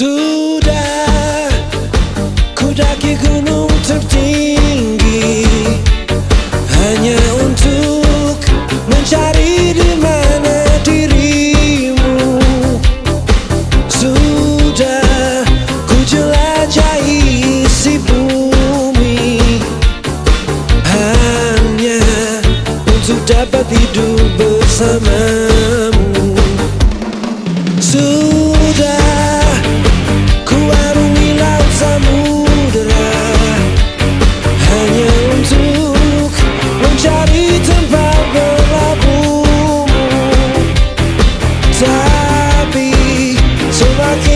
Sudah ku daki gunung tertinggi Hanya untuk mencari di mana dirimu. Sudah ku jelajahi si bumi Hanya untuk dapat hidup bersamamu 走吧